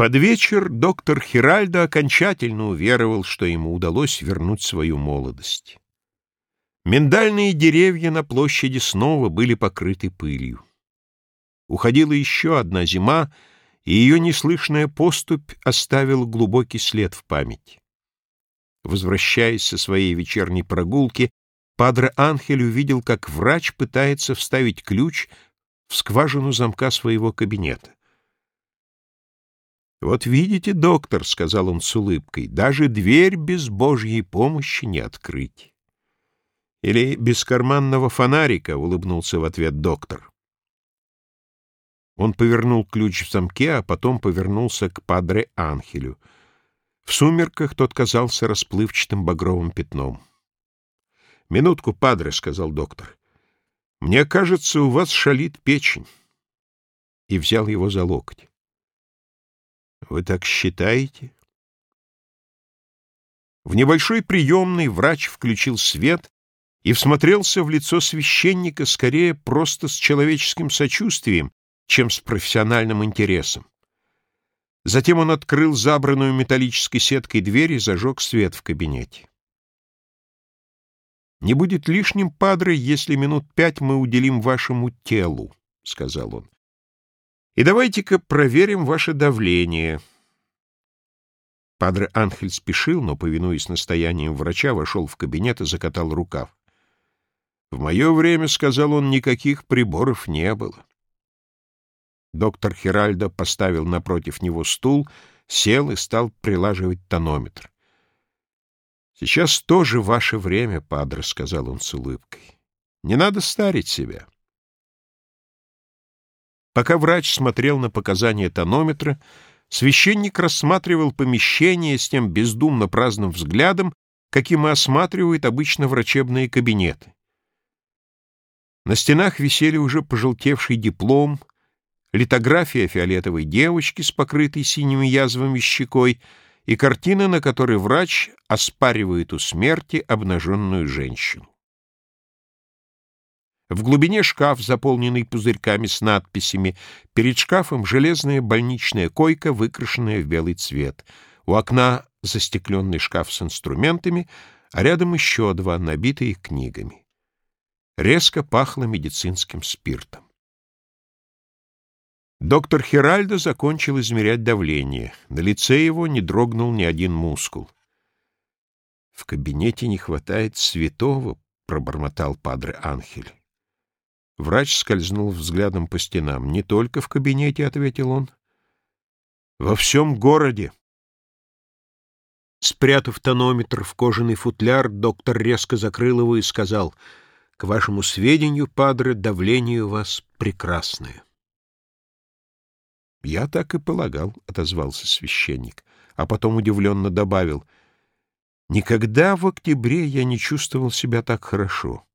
Под вечер доктор Хиральдо окончательно уверовал, что ему удалось вернуть свою молодость. Миндальные деревья на площади снова были покрыты пылью. Уходила еще одна зима, и ее неслышная поступь оставила глубокий след в памяти. Возвращаясь со своей вечерней прогулки, Падре Анхель увидел, как врач пытается вставить ключ в скважину замка своего кабинета. «Вот видите, доктор», — сказал он с улыбкой, — «даже дверь без Божьей помощи не открыть». «Или без карманного фонарика», — улыбнулся в ответ доктор. Он повернул ключ в замке, а потом повернулся к Падре Анхелю. В сумерках тот казался расплывчатым багровым пятном. «Минутку, Падре», — сказал доктор. «Мне кажется, у вас шалит печень». И взял его за локоть. Вы так считаете? В небольшой приемной врач включил свет и всмотрелся в лицо священника скорее просто с человеческим сочувствием, чем с профессиональным интересом. Затем он открыл забранную металлической сеткой дверь и зажег свет в кабинете. «Не будет лишним, падре, если минут пять мы уделим вашему телу», — сказал он. И давайте-ка проверим ваше давление. Падре Анхель спешил, но, повинуясь настояниям врача, вошел в кабинет и закатал рукав. В мое время, — сказал он, — никаких приборов не было. Доктор Хиральдо поставил напротив него стул, сел и стал прилаживать тонометр. «Сейчас тоже ваше время, падре», — сказал он с улыбкой. «Не надо старить себя». Пока врач смотрел на показания тонометра, священник рассматривал помещение с тем бездумно праздным взглядом, каким и осматривают обычно врачебные кабинеты. На стенах висели уже пожелтевший диплом, литография фиолетовой девочки с покрытой синими язвами щекой и картина, на которой врач оспаривает у смерти обнаженную женщину. В глубине шкаф, заполненный пузырьками с надписями. Перед шкафом железная больничная койка, выкрашенная в белый цвет. У окна застекленный шкаф с инструментами, а рядом еще два, набитые книгами. Резко пахло медицинским спиртом. Доктор Хиральдо закончил измерять давление. На лице его не дрогнул ни один мускул. «В кабинете не хватает святого», — пробормотал падре Анхель. Врач скользнул взглядом по стенам. «Не только в кабинете», — ответил он. «Во всем городе». Спрятав тонометр в кожаный футляр, доктор резко закрыл его и сказал, «К вашему сведению, падре, давление у вас прекрасное». «Я так и полагал», — отозвался священник, а потом удивленно добавил, «Никогда в октябре я не чувствовал себя так хорошо».